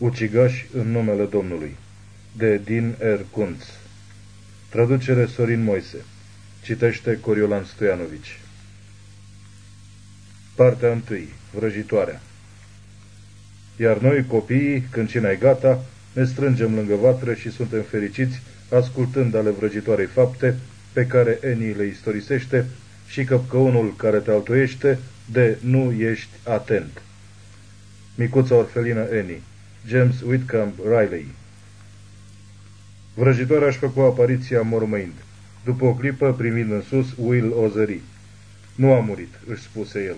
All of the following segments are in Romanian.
Ucigași în numele Domnului de Din R. Kunz Traducere Sorin Moise Citește Coriolan Stoianovici Partea 1. Vrăjitoarea Iar noi, copiii, când cine gata, ne strângem lângă vatră și suntem fericiți, ascultând ale vrăjitoarei fapte pe care Eni le istorisește și căpcăunul care te altuiește de nu ești atent. Micuța orfelină Eni James Whitcomb Riley Vrăjitoarea își făcu apariția mormăind. După o clipă, primind în sus, Will o zări. Nu a murit, își spuse el.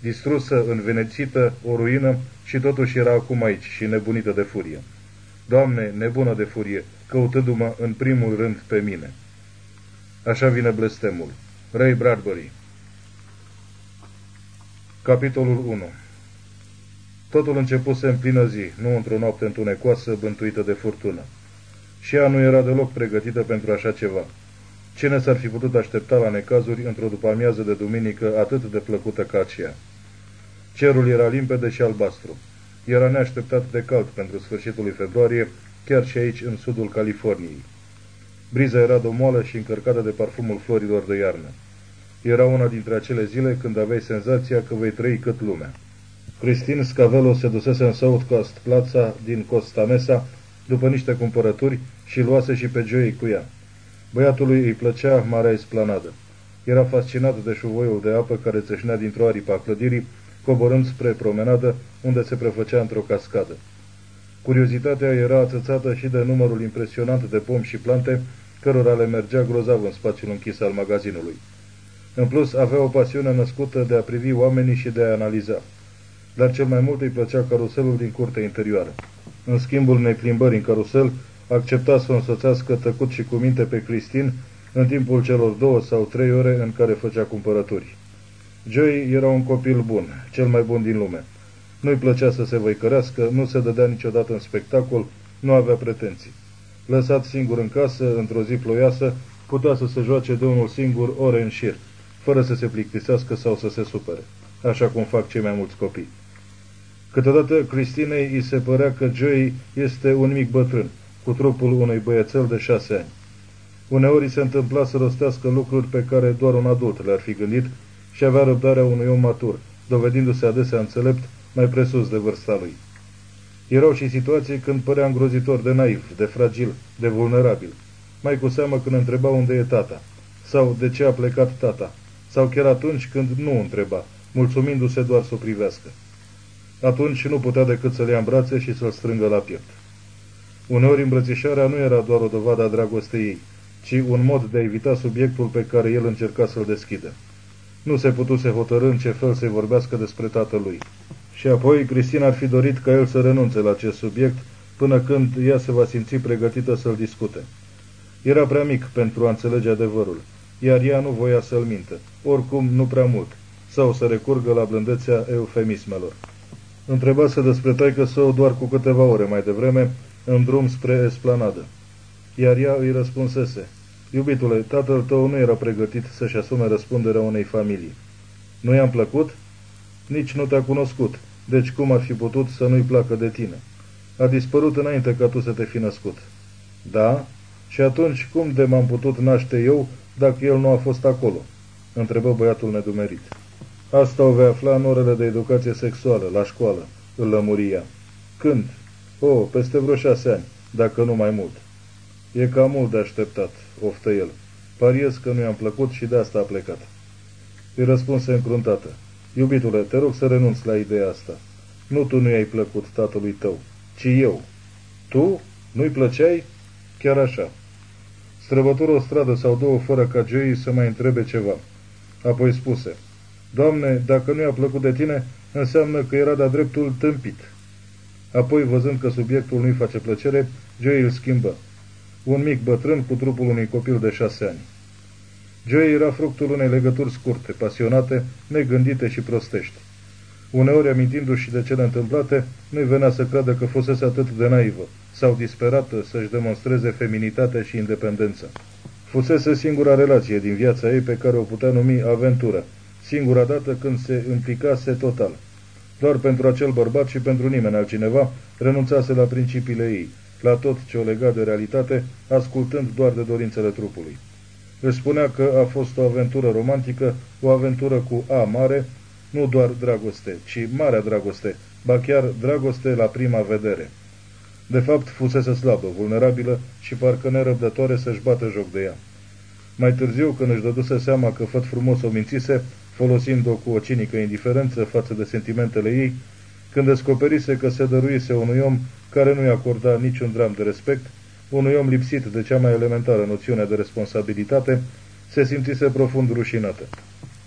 Distrusă, învenețită, o ruină și totuși era acum aici și nebunită de furie. Doamne, nebună de furie, căutându-mă în primul rând pe mine. Așa vine blestemul. Ray Bradbury Capitolul 1 Totul începuse în plină zi, nu într-o noapte întunecoasă, bântuită de furtună. Și ea nu era deloc pregătită pentru așa ceva. Cine s-ar fi putut aștepta la necazuri într-o după-amiază de duminică atât de plăcută ca aceea? Cerul era limpede și albastru. Era neașteptat de cald pentru sfârșitul lui februarie, chiar și aici, în sudul Californiei. Briza era domoală și încărcată de parfumul florilor de iarnă. Era una dintre acele zile când aveai senzația că vei trăi cât lumea. Cristin Scavelo se dusese în South Coast Plaza din Costa Mesa după niște cumpărături și luase și pe Joey cu ea. Băiatului îi plăcea marea esplanadă. Era fascinat de șuvoiul de apă care țâșnea dintr-o aripă a clădirii, coborând spre promenadă, unde se prefăcea într-o cascadă. Curiozitatea era atățată și de numărul impresionant de pomi și plante, cărora le mergea grozav în spațiul închis al magazinului. În plus, avea o pasiune născută de a privi oamenii și de a analiza dar cel mai mult îi plăcea caruselul din curtea interioară. În schimbul unei plimbări în carusel, accepta să o însoțească tăcut și cu minte pe Cristin în timpul celor două sau trei ore în care făcea cumpărături. Joey era un copil bun, cel mai bun din lume. Nu-i plăcea să se văicărească, nu se dădea niciodată în spectacol, nu avea pretenții. Lăsat singur în casă, într-o zi ploioasă, putea să se joace de unul singur ore în șir, fără să se plictisească sau să se supere, așa cum fac cei mai mulți copii. Câteodată Cristinei îi se părea că Joey este un mic bătrân, cu trupul unui băiețel de șase ani. Uneori îi se întâmpla să rostească lucruri pe care doar un adult le-ar fi gândit și avea răbdarea unui om matur, dovedindu-se adesea înțelept mai presus de vârsta lui. Erau și situații când părea îngrozitor de naiv, de fragil, de vulnerabil, mai cu seamă când întreba unde e tata, sau de ce a plecat tata, sau chiar atunci când nu întreba, mulțumindu-se doar să o privească. Atunci nu putea decât să-l ia în brațe și să-l strângă la piept. Uneori îmbrățișarea nu era doar o dovadă a dragostei ei, ci un mod de a evita subiectul pe care el încerca să-l deschidă. Nu se putuse hotărâ în ce fel să-i vorbească despre tatălui. Și apoi Cristina ar fi dorit ca el să renunțe la acest subiect până când ea se va simți pregătită să-l discute. Era prea mic pentru a înțelege adevărul, iar ea nu voia să-l mintă, oricum nu prea mult, sau să recurgă la blândețea eufemismelor. Întrebase despre taică său doar cu câteva ore mai devreme, în drum spre esplanadă. Iar ea îi răspunsese, Iubitule, tatăl tău nu era pregătit să-și asume răspunderea unei familii. Nu i-am plăcut? Nici nu te-a cunoscut, deci cum ar fi putut să nu-i placă de tine? A dispărut înainte ca tu să te fi născut. Da? Și atunci cum de m-am putut naște eu dacă el nu a fost acolo? Întrebă băiatul nedumerit. Asta o vei afla în orele de educație sexuală, la școală, îl lămuria. Când? O, oh, peste vreo șase ani, dacă nu mai mult. E cam mult de așteptat, oftă el. Pariez că nu i-am plăcut și de asta a plecat. Îi răspunse încruntată. Iubitule, te rog să renunți la ideea asta. Nu tu nu i-ai plăcut tatălui tău, ci eu. Tu? Nu-i plăceai? Chiar așa. Străbătură o stradă sau două fără ca Joey să mai întrebe ceva. Apoi spuse – Doamne, dacă nu i-a plăcut de tine, înseamnă că era de-a dreptul tâmpit. Apoi, văzând că subiectul nu-i face plăcere, Joey îl schimbă. Un mic bătrân cu trupul unui copil de șase ani. Joey era fructul unei legături scurte, pasionate, negândite și prostești. Uneori, amintindu-și de cele întâmplate, nu-i venea să creadă că fusese atât de naivă sau disperată să-și demonstreze feminitatea și independența. Fusese singura relație din viața ei pe care o putea numi aventură, singura dată când se implicase total. Doar pentru acel bărbat și pentru nimeni altcineva renunțase la principiile ei, la tot ce o lega de realitate, ascultând doar de dorințele trupului. Își spunea că a fost o aventură romantică, o aventură cu A mare, nu doar dragoste, ci marea dragoste, ba chiar dragoste la prima vedere. De fapt, fusese slabă, vulnerabilă și parcă nerăbdătoare să-și bată joc de ea. Mai târziu, când își dăduse seama că făt frumos o mințise, folosind-o cu o cinică indiferență față de sentimentele ei, când descoperise că se dăruise unui om care nu-i acorda niciun dram de respect, unui om lipsit de cea mai elementară noțiune de responsabilitate, se simțise profund rușinată.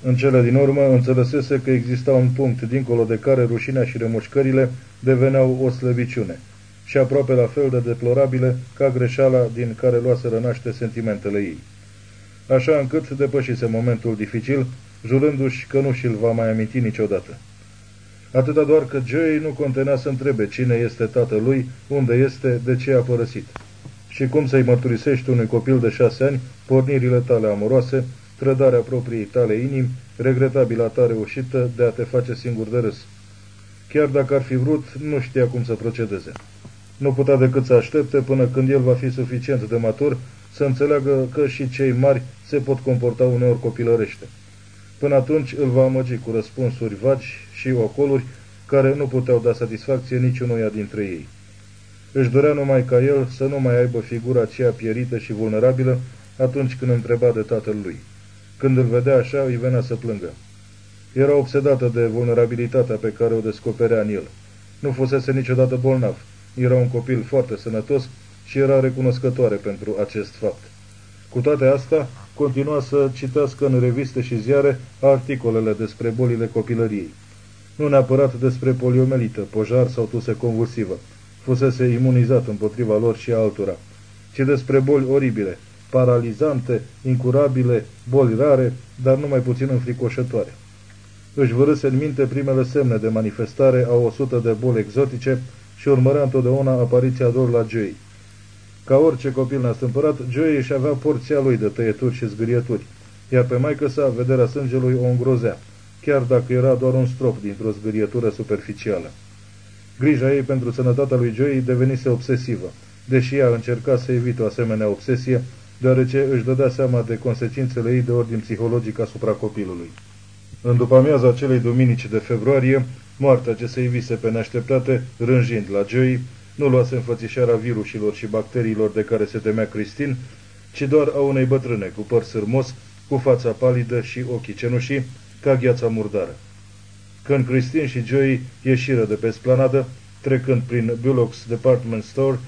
În cele din urmă înțelesese că exista un punct dincolo de care rușinea și remușcările deveneau o slăbiciune și aproape la fel de deplorabile ca greșeala din care luase rănaște sentimentele ei. Așa încât depășise momentul dificil, jurându-și că nu și-l va mai aminti niciodată. Atâta doar că Joey nu contenea să întrebe cine este tatălui, unde este, de ce a părăsit. Și cum să-i mărturisești unui copil de șase ani pornirile tale amoroase, trădarea propriei tale inimi, regretabila ta reușită de a te face singur de râs. Chiar dacă ar fi vrut, nu știa cum să procedeze. Nu putea decât să aștepte până când el va fi suficient de matur să înțeleagă că și cei mari se pot comporta uneori copilărește. Până atunci îl va amăgi cu răspunsuri vagi și ocoluri care nu puteau da satisfacție niciunuia dintre ei. Își dorea numai ca el să nu mai aibă figura aceea pierită și vulnerabilă atunci când întreba de tatăl lui. Când îl vedea așa, îi venea să plângă. Era obsedată de vulnerabilitatea pe care o descoperea în el. Nu fusese niciodată bolnav. Era un copil foarte sănătos și era recunoscătoare pentru acest fapt. Cu toate astea, continua să citească în reviste și ziare articolele despre bolile copilăriei. Nu neapărat despre poliomelită, pojar sau tuse convulsivă, fusese imunizat împotriva lor și altora, ci despre boli oribile, paralizante, incurabile, boli rare, dar nu mai puțin înfricoșătoare. Își vărâse în minte primele semne de manifestare a o sută de boli exotice și urmărea întotdeauna apariția lor la Joey. Ca orice copil neastâmpărat, Joey își avea porția lui de tăieturi și zgârieturi, iar pe maică sa vederea sângelui o îngrozea, chiar dacă era doar un strop dintr-o zgârietură superficială. Grija ei pentru sănătatea lui Joey devenise obsesivă, deși ea încerca să evite o asemenea obsesie, deoarece își dădea seama de consecințele ei de ordin psihologic asupra copilului. În după amiaza acelei duminici de februarie, moartea ce se ivise pe neașteptate, rânjind la Joey, nu luase înfățișarea virusilor și bacteriilor de care se temea Cristin, ci doar a unei bătrâne cu păr sârmos, cu fața palidă și ochii cenușii, ca gheața murdară. Când Cristin și Joey ieșiră de pe splanadă, trecând prin Bullock's Department Store,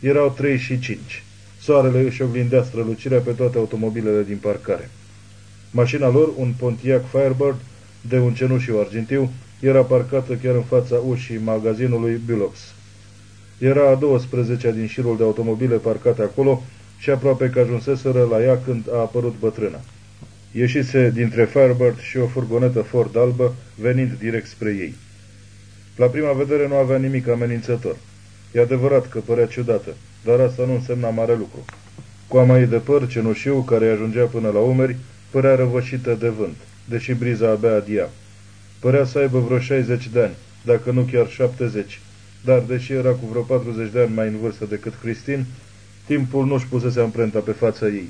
erau trei și cinci. Soarele își oglindea strălucirea pe toate automobilele din parcare. Mașina lor, un Pontiac Firebird, de un cenușiu argintiu, era parcată chiar în fața ușii magazinului Bullock's. Era a 12 din șirul de automobile parcate acolo și aproape că ajunseseră la ea când a apărut bătrâna. Ieșise dintre Firebird și o furgonetă Ford albă, venind direct spre ei. La prima vedere nu avea nimic amenințător. E adevărat că părea ciudată, dar asta nu însemna mare lucru. Coama ei de păr cenușiu, care îi ajungea până la umeri, părea răvășită de vânt, deși briza abia adia. Părea să aibă vreo 60 de ani, dacă nu chiar 70, dar deși era cu vreo 40 de ani mai în vârstă decât Cristin, timpul nu-și pusese amprenta pe fața ei.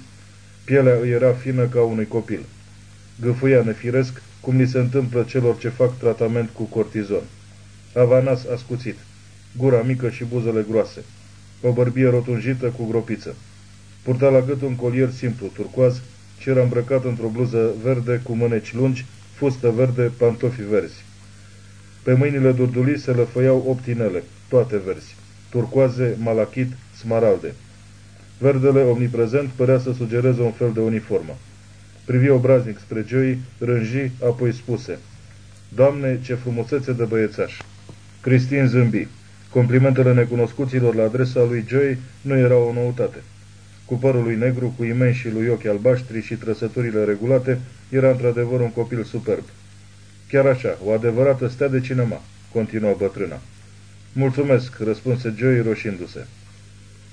Pielea îi era fină ca unui copil. Gâfâia nefiresc, cum li se întâmplă celor ce fac tratament cu cortizon. Avea nas ascuțit, gura mică și buzele groase, o bărbie rotunjită cu gropiță. Purta la gât un colier simplu, turcoaz, și era îmbrăcat într-o bluză verde cu mâneci lungi, fustă verde, pantofi verzi. Pe mâinile durdulii se lăfăiau opt inele, toate verzi, turcoaze, malachit, smaralde. Verdele omniprezent părea să sugereze un fel de uniformă. Privi obraznic spre Joey, rânji, apoi spuse, Doamne, ce frumusețe de băiețaș! Cristin zâmbi. Complimentele necunoscuților la adresa lui Joey nu erau o noutate. Cu părul lui negru, cu imensi lui ochi albaștri și trăsăturile regulate, era într-adevăr un copil superb. Chiar așa, o adevărată stea de cinema, continuă bătrâna. Mulțumesc, răspunse Joey roșindu-se.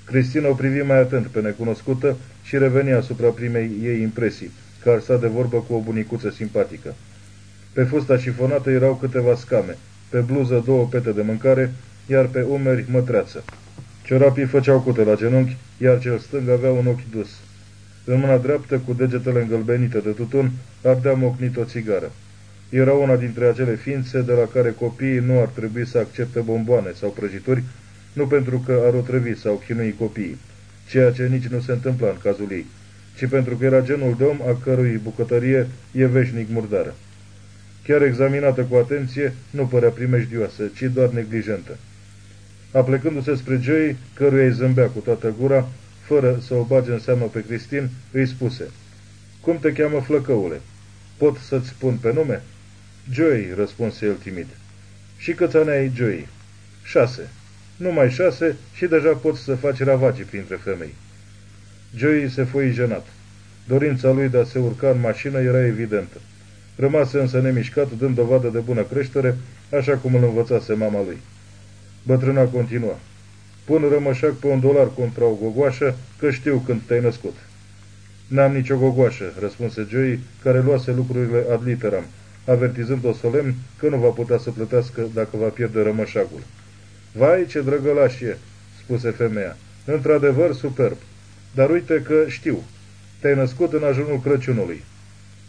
Cristina o privi mai atent pe necunoscută și reveni asupra primei ei impresii, că ar sta de vorbă cu o bunicuță simpatică. Pe fusta șifonată erau câteva scame, pe bluză două pete de mâncare, iar pe umeri mătreață. Ciorapii făceau cute la genunchi, iar cel stâng avea un ochi dus. În mâna dreaptă, cu degetele îngălbenite de tutun, ardea mocnit o țigară. Era una dintre acele ființe de la care copiii nu ar trebui să accepte bomboane sau prăjituri, nu pentru că ar otrăvi sau chinui copiii, ceea ce nici nu se întâmpla în cazul ei, ci pentru că era genul de om a cărui bucătărie e veșnic murdară. Chiar examinată cu atenție, nu părea primejdioasă, ci doar neglijentă. Aplecându-se spre Joey, căruia îi zâmbea cu toată gura, fără să o bage în seamă pe Cristin, îi spuse, Cum te cheamă flăcăule? Pot să-ți spun pe nume?" Joey," răspunse el timid. Și câți ani ai, Joey?" Șase." Numai șase și deja poți să faci ravagii printre femei." Joey se foi jenat. Dorința lui de a se urca în mașină era evidentă. Rămase însă nemișcat, dând dovadă de bună creștere, așa cum îl învățase mama lui. Bătrâna continua. Pun rămășac pe un dolar contra o gogoașă, că știu când te-ai născut. N-am nicio gogoașă, răspunse Joey, care luase lucrurile ad literam, avertizând-o solemn că nu va putea să plătească dacă va pierde rămășagul. Vai, ce drăgălaș e, spuse femeia. Într-adevăr, superb. Dar uite că știu. Te-ai născut în ajunul Crăciunului.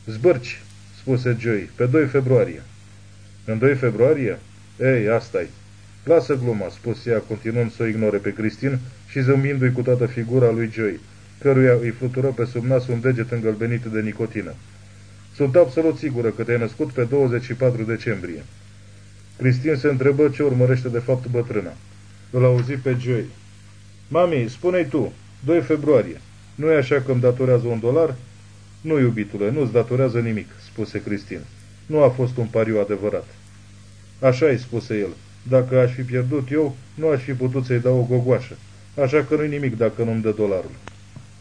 Zbărci, spuse Joey, pe 2 februarie. În 2 februarie? Ei, asta -i. Lasă gluma, spuse ea, continuând să o ignore pe Cristin și zâmbindu-i cu toată figura lui Joey, căruia îi flutură pe sub nas un deget îngălbenit de nicotină. Sunt absolut sigură că te-ai născut pe 24 decembrie. Cristin se întrebă ce urmărește de fapt bătrâna. Îl auzi pe Joey. Mami, spune-i tu, 2 februarie. Nu e așa că îmi datorează un dolar? Nu, iubitule, nu-ți datorează nimic, spuse Cristin. Nu a fost un pariu adevărat. Așa-i, spuse el. Dacă aș fi pierdut eu, nu aș fi putut să-i dau o gogoașă. Așa că nu-i nimic dacă nu-mi dă dolarul.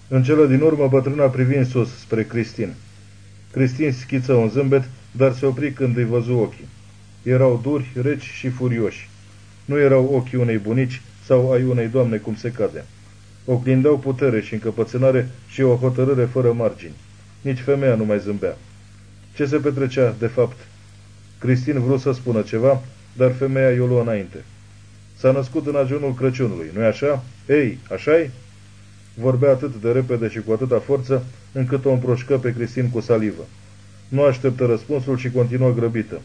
În cele din urmă, bătrâna privi în sus, spre Cristin. Cristin schiță un zâmbet, dar se opri când îi văzu ochii. Erau duri, reci și furioși. Nu erau ochii unei bunici sau ai unei doamne cum se cade. Oglindeau putere și încăpățânare și o hotărâre fără margini. Nici femeia nu mai zâmbea. Ce se petrecea, de fapt? Cristin vrut să spună ceva, dar femeia i-o luă înainte. S-a născut în ajunul Crăciunului, nu-i așa? Ei, așa-i? Vorbea atât de repede și cu atâta forță, încât o împroșcă pe Cristin cu salivă. Nu așteptă răspunsul și continuă grăbită.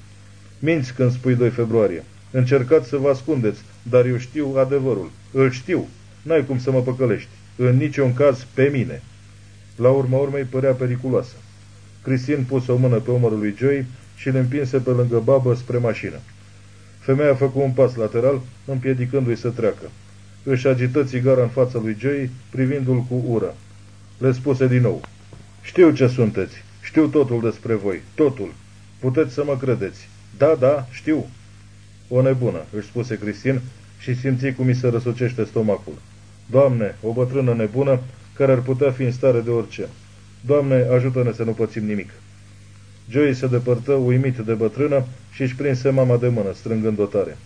Minți când spui 2 februarie. Încercați să vă ascundeți, dar eu știu adevărul. Îl știu. N-ai cum să mă păcălești. În niciun caz pe mine. La urma urmei părea periculoasă. Cristin puse o mână pe umărul lui Joey și îl împinse pe lângă babă spre mașină. Femeia făcu un pas lateral, împiedicându-i să treacă. Își agită țigara în fața lui Joey, privindu-l cu ură. Le spuse din nou. Știu ce sunteți. Știu totul despre voi. Totul. Puteți să mă credeți. Da, da, știu. O nebună, își spuse Cristin și simți cum mi se răsucește stomacul. Doamne, o bătrână nebună care ar putea fi în stare de orice. Doamne, ajută-ne să nu pățim nimic. Joey se depărtă uimit de bătrână și își prinse mama de mână, strângând-o tare.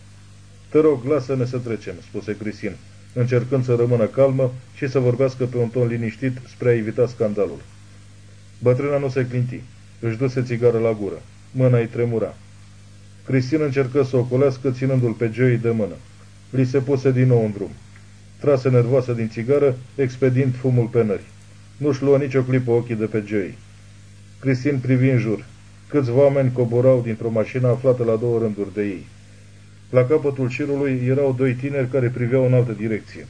Te rog, lasă-ne să trecem, spuse Cristin, încercând să rămână calmă și să vorbească pe un ton liniștit spre a evita scandalul. Bătrâna nu se clinti. Își duse țigară la gură. Mâna îi tremura. Cristin încercă să o colească ținându-l pe Joey de mână. Li se puse din nou în drum. Trase nervoasă din țigară, expedind fumul pe nări. Nu-și luă nicio clipă ochii de pe Joey. Cristin privi în jur. Câțiva oameni coborau dintr-o mașină aflată la două rânduri de ei. La capătul șirului erau doi tineri care priveau în altă direcție.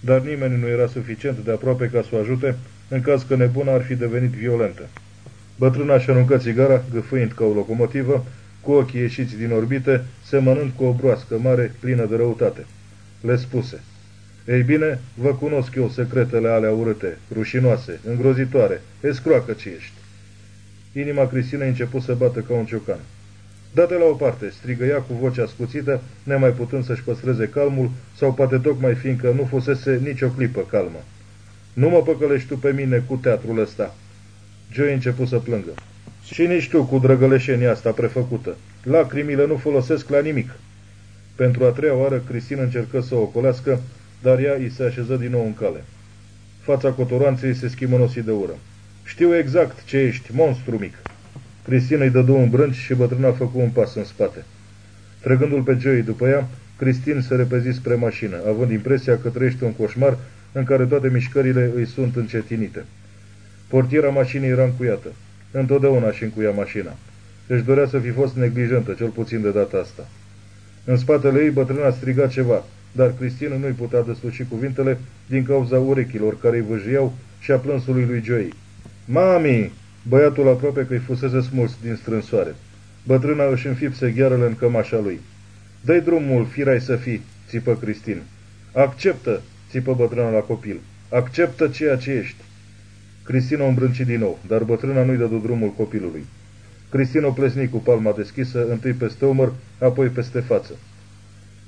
Dar nimeni nu era suficient de aproape ca să o ajute, în caz că nebuna ar fi devenit violentă. Bătrâna și aruncă țigara, gâfâind ca o locomotivă, cu ochii ieșiți din orbite, semănând cu o broască mare, plină de răutate. Le spuse, Ei bine, vă cunosc eu secretele alea urâte, rușinoase, îngrozitoare, escroacă ce ești. Inima Cristinei început să bată ca un ciocan. Date la o parte, strigă ea cu vocea ascuțită, nemai putând să-și păstreze calmul, sau poate tocmai fiindcă nu fusese nicio clipă calmă. Nu mă păcălești tu pe mine cu teatrul ăsta. Joey început să plângă. Și nici tu cu drăgăleșenia asta prefăcută. Lacrimile nu folosesc la nimic. Pentru a treia oară, Cristina încercă să o ocolească, dar ea îi se așeză din nou în cale. Fața cotoranței se schimonosi de ură. Știu exact ce ești, monstru mic. Cristina îi dădu un brânci și bătrâna făcu un pas în spate. Trăgându-l pe Joey după ea, Cristin se repezi spre mașină, având impresia că trăiește un coșmar în care toate mișcările îi sunt încetinite. Portiera mașinii era încuiată. Întotdeauna și încuia mașina. Își dorea să fi fost neglijentă, cel puțin de data asta. În spatele ei, bătrâna striga ceva, dar Cristina nu-i putea desluși cuvintele din cauza urechilor care îi văjiau și a plânsului lui Joey. Mami! Băiatul aproape că-i fusese smuls din strânsoare. Bătrâna își înfipse ghearele în cămașa lui. Dă-i drumul, firai să fii, țipă Cristin. Acceptă, țipă bătrâna la copil. Acceptă ceea ce ești. Cristina o îmbrânci din nou, dar bătrâna nu-i dădu drumul copilului. Cristina o plesni cu palma deschisă, întâi peste umăr, apoi peste față.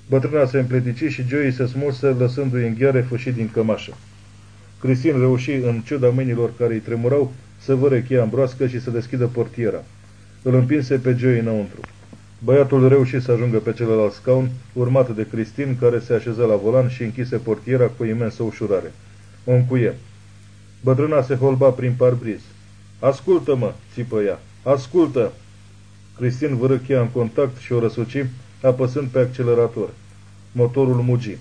Bătrâna se împletici și Joey se smulse, lăsându-i în gheare fâșit din cămașă. Cristin reuși, în ciuda mâinilor care îi tremurau, să văre cheia în broască și să deschidă portiera. Îl împinse pe Joey înăuntru. Băiatul reuși să ajungă pe celălalt scaun, urmat de Cristin, care se așeză la volan și închise portiera cu imensă ușurare. O încuie. Bătrâna se holba prin parbriz. Ascultă-mă!" țipă ea. Ascultă!" Cristin vără cheia în contact și o răsuci, apăsând pe accelerator. Motorul mugi.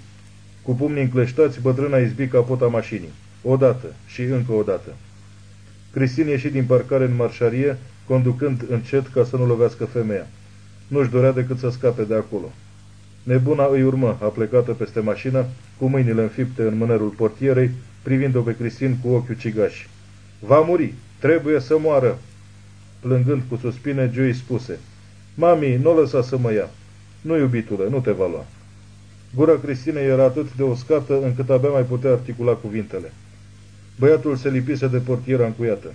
Cu pumnii încleștați, bătrâna izbi capota mașinii. Odată și încă o dată. Cristin ieși din parcare în marșarie, conducând încet ca să nu lovească femeia. Nu-și dorea decât să scape de acolo. Nebuna îi urmă, aplecată peste mașină, cu mâinile înfipte în mânerul portierei, privind-o pe Cristin cu ochiul cigași. Va muri! Trebuie să moară!" Plângând cu suspine, Joey spuse, Mami, nu lăsa să mă ia. Nu, iubitule, nu te va lua. Gura Cristinei era atât de uscată încât abia mai putea articula cuvintele. Băiatul se lipise de portiera încuiată.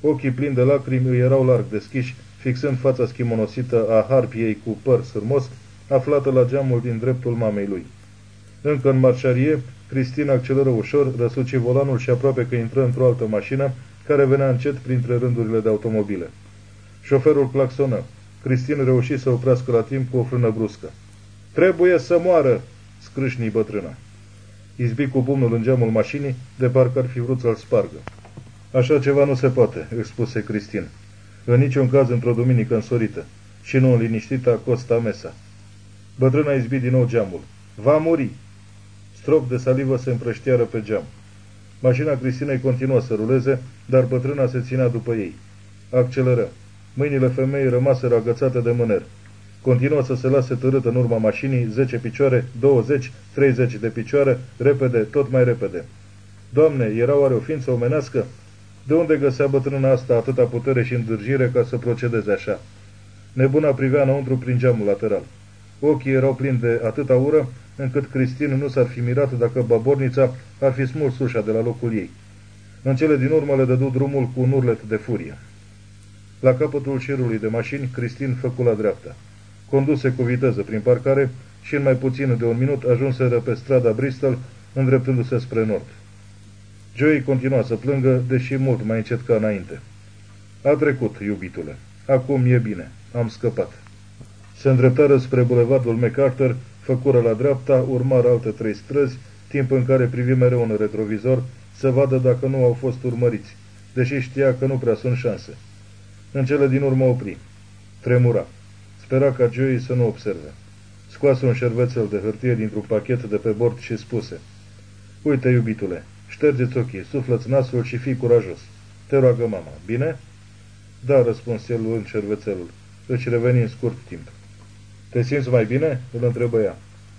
Ochii plini de lacrimi îi erau larg deschiși, fixând fața schimonosită a harpiei cu păr sârmos, aflată la geamul din dreptul mamei lui. Încă în marșarie, Cristina acceleră ușor, răsuci volanul și aproape că intră într-o altă mașină, care venea încet printre rândurile de automobile. Șoferul claxonă. Cristin reuși să oprească la timp cu o frână bruscă. Trebuie să moară!" scrâșnii bătrâna. Izbi cu pumnul în geamul mașinii, de parcă ar fi vrut să-l spargă. Așa ceva nu se poate," își spuse Cristin. În niciun caz într-o duminică însorită și nu în liniștita Costa Mesa. Bătrâna izbi din nou geamul. Va muri! Strop de salivă se împrăștiară pe geam. Mașina Cristinei continuă să ruleze, dar bătrâna se ținea după ei. Acceleră. Mâinile femeii rămaseră agățate de mâner. Continuă să se lase târât în urma mașinii, 10 picioare, 20, 30 de picioare, repede, tot mai repede. Doamne, era oare o ființă omenească? De unde găsea bătrâna asta atâta putere și îndârjire ca să procedeze așa? Nebuna privea înăuntru prin geamul lateral. Ochii erau plini de atâta ură, încât Cristin nu s-ar fi mirat dacă babornița ar fi smuls ușa de la locul ei. În cele din urmă le dădu drumul cu un urlet de furie. La capătul șirului de mașini, Cristin făcu la dreapta. Conduse cu viteză prin parcare și în mai puțin de un minut ajunseră pe strada Bristol, îndreptându-se spre nord. Joey continua să plângă, deși mult mai încet ca înainte. A trecut, iubitule. Acum e bine. Am scăpat. Se îndreptară spre bulevardul MacArthur, făcură la dreapta, urmară alte trei străzi, timp în care privi mereu în retrovizor să vadă dacă nu au fost urmăriți, deși știa că nu prea sunt șanse. În cele din urmă opri. Tremura. Spera ca Joey să nu observe. Scoase un șervețel de hârtie dintr-un pachet de pe bord și spuse Uite, iubitule, ștergeți ochii, suflăți nasul și fii curajos. Te roagă mama, bine?" Da," răspuns el luând șervețelul. Își reveni în scurt timp. Te simți mai bine?" îl întrebă ea.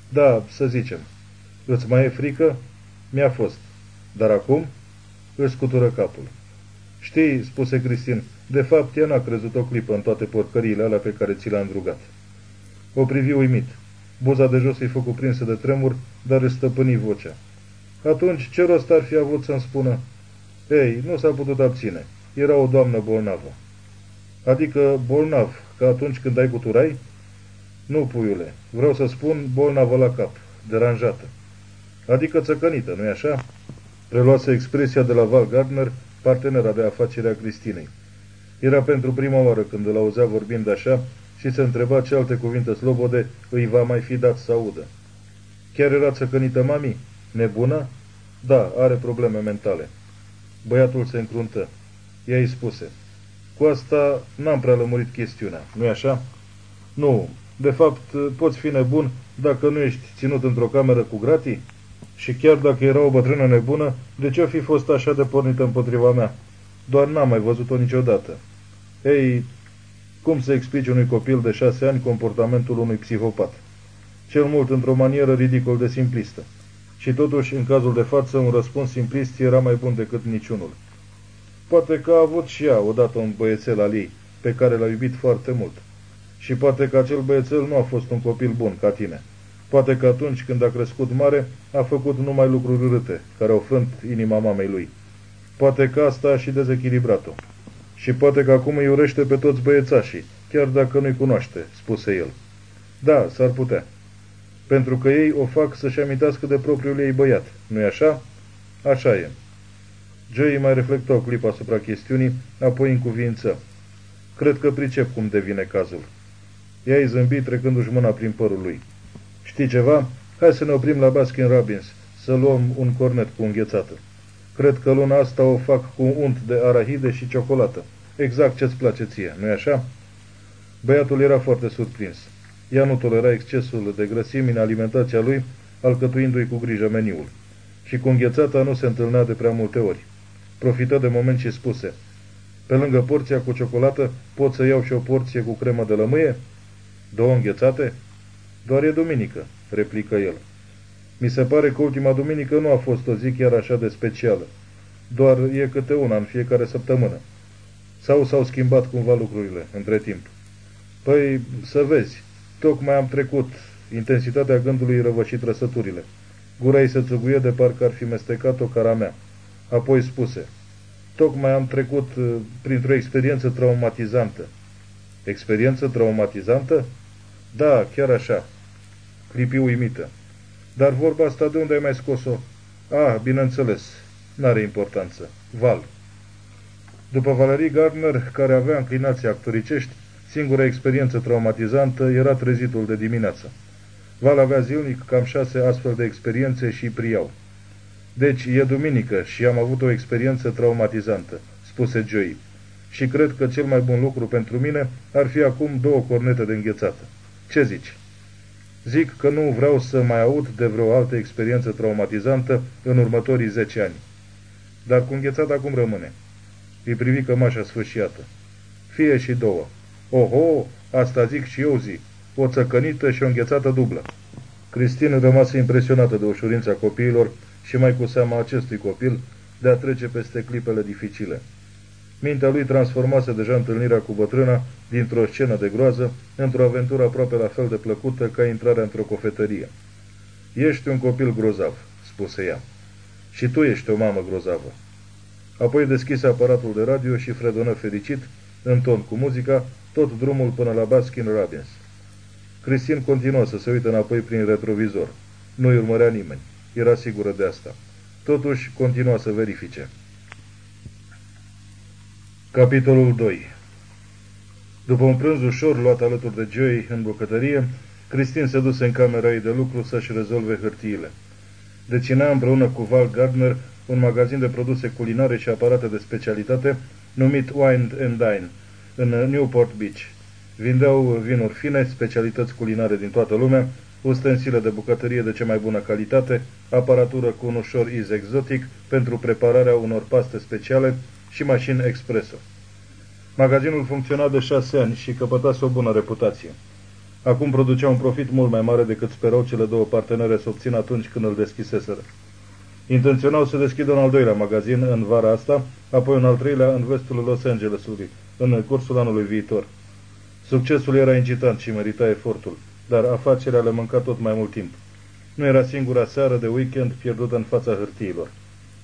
Da, să zicem. Îți mai e frică?" Mi-a fost. Dar acum?" Își scutură capul. Știi," spuse Cristin, de fapt ea n-a crezut o clipă în toate porcăriile alea pe care ți le-a îndrugat. O privi uimit. Buza de jos îi făcu prinsă de tremur, dar își stăpâni vocea. Atunci, ce rost ar fi avut să-mi spună? Ei, nu s-a putut abține. Era o doamnă bolnavă. Adică bolnav, ca atunci când ai cuturai? Nu, puiule, vreau să spun bolnavă la cap, deranjată. Adică țăcănită, nu-i așa? Preluase expresia de la Val Gardner, partenera de afacere a Cristinei. Era pentru prima oară când îl auzea vorbind așa și se întreba ce alte cuvinte slobode îi va mai fi dat să audă. Chiar era țăcănită mami? Nebună? Da, are probleme mentale. Băiatul se încruntă. Ea îi spuse. Cu asta n-am prea lămurit chestiunea, nu-i așa? Nu, De fapt, poți fi nebun dacă nu ești ținut într-o cameră cu gratii? Și chiar dacă era o bătrână nebună, de ce o fi fost așa de pornită împotriva mea? Doar n-am mai văzut-o niciodată. Ei, cum să explici unui copil de șase ani comportamentul unui psihopat? Cel mult într-o manieră ridicol de simplistă. Și totuși, în cazul de față, un răspuns simplist era mai bun decât niciunul. Poate că a avut și ea odată un băiețel al ei, pe care l-a iubit foarte mult. Și poate că acel băiețel nu a fost un copil bun ca tine. Poate că atunci când a crescut mare, a făcut numai lucruri urâte, care au frânt inima mamei lui. Poate că asta a și dezechilibrat-o. Și poate că acum îi urește pe toți băiețașii, chiar dacă nu-i cunoaște, spuse el. Da, s-ar putea. Pentru că ei o fac să-și amintească de propriul ei băiat, nu-i așa? Așa e. Joey mai reflectă o clipă asupra chestiunii, apoi în cuvință. Cred că pricep cum devine cazul. Ea îi zâmbi trecându-și mâna prin părul lui. Știi ceva? Hai să ne oprim la Baskin Robbins, să luăm un cornet cu înghețată. Cred că luna asta o fac cu unt de arahide și ciocolată. Exact ce-ți place ție, nu-i așa? Băiatul era foarte surprins. Ea nu tolera excesul de grăsimi în alimentația lui, alcătuindu-i cu grijă meniul. Și cu înghețata nu se întâlnea de prea multe ori. Profită de moment și spuse, Pe lângă porția cu ciocolată, pot să iau și o porție cu cremă de lămâie?" Două înghețate?" Doar e duminică," replică el. Mi se pare că ultima duminică nu a fost o zi chiar așa de specială. Doar e câte una în fiecare săptămână. Sau s-au schimbat cumva lucrurile între timp? Păi, să vezi, tocmai am trecut. Intensitatea gândului răvășit trăsăturile. Gura ei se țuguie de parcă ar fi mestecat o caramea. Apoi spuse, tocmai am trecut uh, printr-o experiență traumatizantă. Experiență traumatizantă? Da, chiar așa. Clipi uimită. Dar vorba asta de unde ai mai scos-o? Ah, bineînțeles. N-are importanță. Val. După Valerie Gardner, care avea înclinații actoricești, singura experiență traumatizantă era trezitul de dimineață. Val avea zilnic cam șase astfel de experiențe și priau. Deci e duminică și am avut o experiență traumatizantă, spuse Joey. Și cred că cel mai bun lucru pentru mine ar fi acum două cornete de înghețată. Ce zici? Zic că nu vreau să mai aud de vreo altă experiență traumatizantă în următorii zece ani. Dar cu înghețat acum rămâne. Îi privi cămașa sfâșiată. Fie și două. Oho, asta zic și eu zi. O țăcănită și o înghețată dublă. Cristin rămase impresionată de ușurința copiilor și mai cu seama acestui copil de a trece peste clipele dificile. Mintea lui transformase deja întâlnirea cu bătrâna dintr-o scenă de groază într-o aventură aproape la fel de plăcută ca intrarea într-o cofetărie. Ești un copil grozav, spuse ea. Și tu ești o mamă grozavă. Apoi deschise aparatul de radio și fredonă fericit, în ton cu muzica, tot drumul până la Baskin Robbins. Cristin continuă să se uite înapoi prin retrovizor. Nu-i urmărea nimeni. Era sigură de asta. Totuși, continua să verifice. Capitolul 2 După un prânz ușor luat alături de Joey în bucătărie, Cristin se duse în camera ei de lucru să-și rezolve hârtiile. Deținea împreună cu Val Gardner un magazin de produse culinare și aparate de specialitate numit Wine and Dine în Newport Beach. Vindeau vinuri fine, specialități culinare din toată lumea, ustensile de bucătărie de cea mai bună calitate, aparatură cu un ușor iz exotic pentru prepararea unor paste speciale și mașini expreso. Magazinul funcționa de șase ani și căpătase o bună reputație. Acum producea un profit mult mai mare decât sperau cele două partenere să obțină atunci când îl deschiseseră. Intenționau să deschidă un al doilea magazin în vara asta, apoi un al treilea în vestul Los Angelesului, în cursul anului viitor. Succesul era incitant și merita efortul, dar afacerea le mânca tot mai mult timp. Nu era singura seară de weekend pierdută în fața hârtiilor.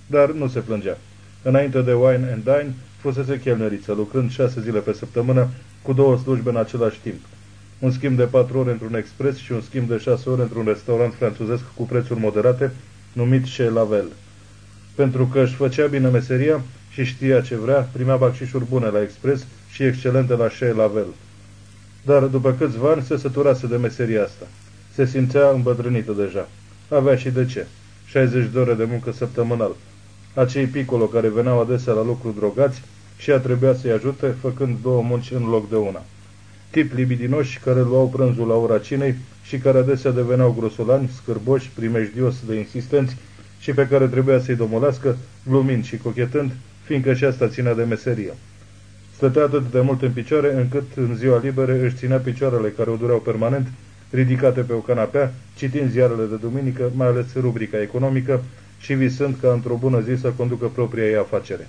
Dar nu se plângea. Înainte de Wine and Dine, fusese chelneriță, lucrând șase zile pe săptămână, cu două slujbe în același timp. Un schimb de patru ore într-un expres și un schimb de șase ore într-un restaurant franțuzesc cu prețuri moderate, numit Chez Lavel. Pentru că își făcea bine meseria și știa ce vrea, primea bacșișuri bune la expres și excelente la Chez Lavel. Dar după câțiva ani se săturase de meseria asta. Se simțea îmbătrânită deja. Avea și de ce. 60 de ore de muncă săptămânal acei picolo care veneau adesea la lucru drogați și a trebuia să-i ajute, făcând două munci în loc de una. tip libidinoși care luau prânzul la ora cinei și care adesea deveneau grosolani, scârboși, primejdios de insistenți și pe care trebuia să-i domolească, glumind și cochetând, fiindcă și asta ținea de meserie. Stătea atât de mult în picioare, încât în ziua liberă își ținea picioarele care o dureau permanent, ridicate pe o canapea, citind ziarele de duminică, mai ales rubrica economică, și visând ca într-o bună zi să conducă propria ei afacere.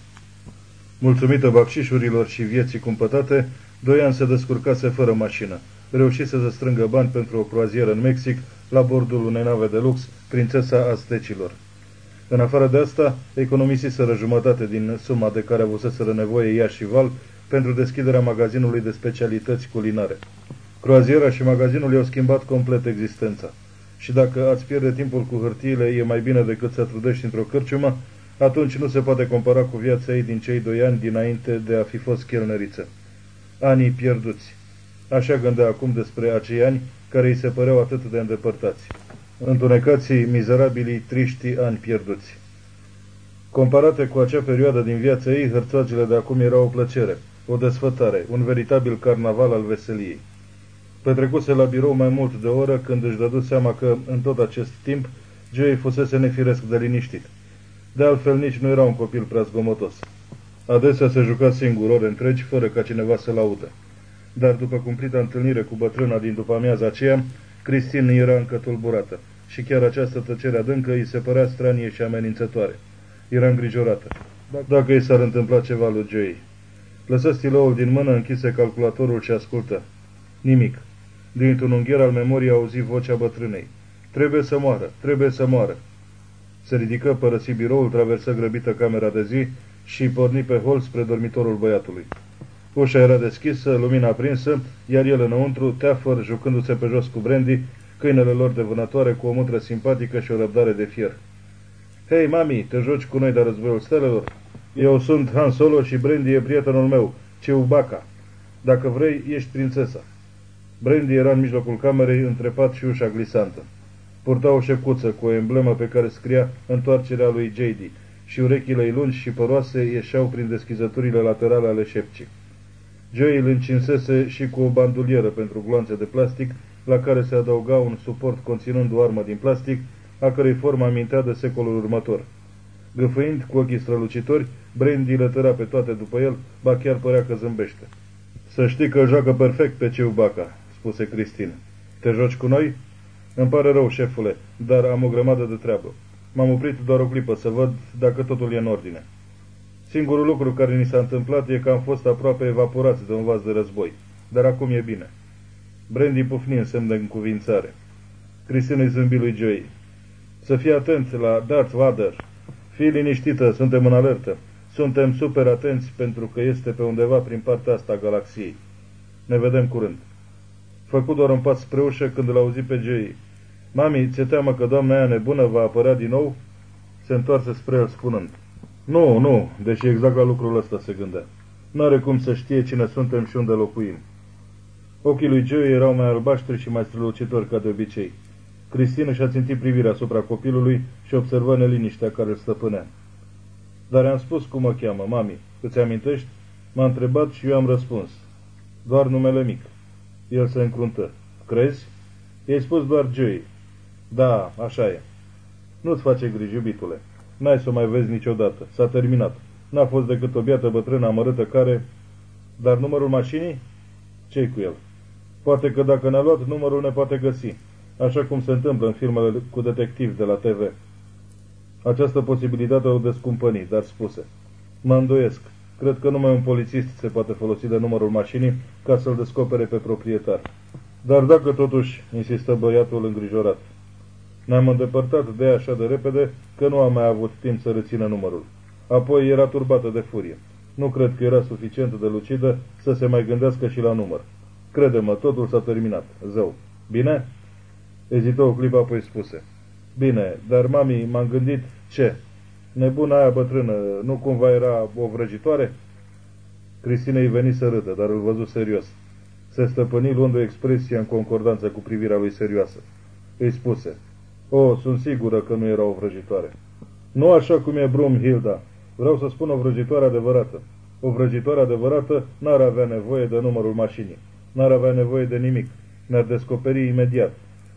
Mulțumită bacșișurilor și vieții cumpătate, doi ani se descurcase fără mașină. Reușise să strângă bani pentru o croazieră în Mexic, la bordul unei nave de lux, prințesa Aztecilor. În afară de asta, economisiseră jumătate din suma de care avuseseră nevoie ea și Val pentru deschiderea magazinului de specialități culinare. Croaziera și magazinul i-au schimbat complet existența. Și dacă ați pierde timpul cu hârtiile, e mai bine decât să trudești într-o cârciumă, atunci nu se poate compara cu viața ei din cei doi ani dinainte de a fi fost chelneriță. Anii pierduți. Așa gândea acum despre acei ani care îi se păreau atât de îndepărtați. Întunecații, mizerabilii, triști ani pierduți. Comparate cu acea perioadă din viața ei, hărțagile de acum erau o plăcere, o desfătare, un veritabil carnaval al veseliei. Petrecuse la birou mai mult de o oră când își dădu seama că, în tot acest timp, Joey fusese nefiresc de liniștit. De altfel, nici nu era un copil prea zgomotos. Adesea se juca singur ore întregi, fără ca cineva să-l audă. Dar după cumplita întâlnire cu bătrâna din după amiaza aceea, Cristin era încă tulburată și chiar această tăcere adâncă îi se părea stranie și amenințătoare. Era îngrijorată. Dacă i s-ar întâmpla ceva lui Joey. Lăsă stiloul din mână, închise calculatorul și ascultă. Nimic. Dintr-un ungher al memoriei auzi vocea bătrânei. Trebuie să moară, trebuie să moară. Se ridică, părăsi biroul, traversă grăbită camera de zi și porni pe hol spre dormitorul băiatului. Ușa era deschisă, lumina aprinsă, iar el înăuntru, teafăr, jucându-se pe jos cu Brandy, câinele lor de vânătoare cu o mutră simpatică și o răbdare de fier. Hei, mami, te joci cu noi de războiul stelelor? Eu sunt Han Solo și Brandy e prietenul meu, Chewbacca. Dacă vrei, ești prințesa. Brandy era în mijlocul camerei, între pat și ușa glisantă. Purta o șecuță cu o emblemă pe care scria întoarcerea lui J.D. și urechile ei lungi și păroase ieșeau prin deschizăturile laterale ale șepcii. Joey îl încinsese și cu o bandulieră pentru gloanțe de plastic, la care se adăuga un suport conținând o armă din plastic, a cărei formă amintea de secolul următor. Gâfâind cu ochii strălucitori, Brandy le tărea pe toate după el, ba chiar părea că zâmbește. Să știi că joacă perfect pe Chewbacca, spuse Cristina. Te joci cu noi? Îmi pare rău, șefule, dar am o grămadă de treabă. M-am oprit doar o clipă să văd dacă totul e în ordine. Singurul lucru care ni s-a întâmplat e că am fost aproape evaporați de un vas de război, dar acum e bine. Brandy pufni în semn de încuvințare. Cristina îi zâmbi lui Joey. Să fii atent la Darth Vader. Fii liniștită, suntem în alertă. Suntem super atenți pentru că este pe undeva prin partea asta a galaxiei. Ne vedem curând. Făcut doar un pas spre ușă când îl auzi pe Joey. Mami, ți-e teamă că doamna aia nebună va apărea din nou? Se întoarse spre el spunând. Nu, nu, deși exact la lucrul ăsta se gândea. N-are cum să știe cine suntem și unde locuim. Ochii lui Joey erau mai albaștri și mai strălucitori ca de obicei. Cristina și-a țintit privirea asupra copilului și observă neliniștea care îl stăpânea. Dar am spus cum mă cheamă, mami. Îți amintești? M-a întrebat și eu am răspuns. Doar numele mic. El se încruntă. Crezi? I-ai spus doar Joey. Da, așa e. Nu-ți face griji, iubitule. N-ai să o mai vezi niciodată. S-a terminat. N-a fost decât o biată bătrână amărâtă care... Dar numărul mașinii? ce cu el? Poate că dacă ne-a luat, numărul ne poate găsi. Așa cum se întâmplă în filmele cu detectivi de la TV. Această posibilitate o descumpăni, dar spuse. Mă îndoiesc. Cred că numai un polițist se poate folosi de numărul mașinii ca să-l descopere pe proprietar. Dar dacă totuși, insistă băiatul îngrijorat. Ne-am îndepărtat de ea așa de repede că nu am mai avut timp să rețină numărul. Apoi era turbată de furie. Nu cred că era suficient de lucidă să se mai gândească și la număr. Crede-mă, totul s-a terminat. Zău. Bine? Ezită o clipă, apoi spuse. Bine, dar mami, m-am gândit ce? Nebuna aia bătrână, nu cumva era o vrăjitoare? Cristina îi veni să râdă, dar îl văzu serios. Se stăpâni luând o expresie în concordanță cu privirea lui serioasă. Îi spuse, O, sunt sigură că nu era o vrăjitoare. Nu așa cum e Hilda. Vreau să spun o vrăjitoare adevărată. O vrăjitoare adevărată n-ar avea nevoie de numărul mașinii. N-ar avea nevoie de nimic. Ne-ar descoperi imediat.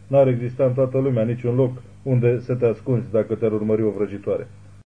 N-ar exista în toată lumea niciun loc unde să te ascunzi dacă te-ar urmări o vrăjitoare.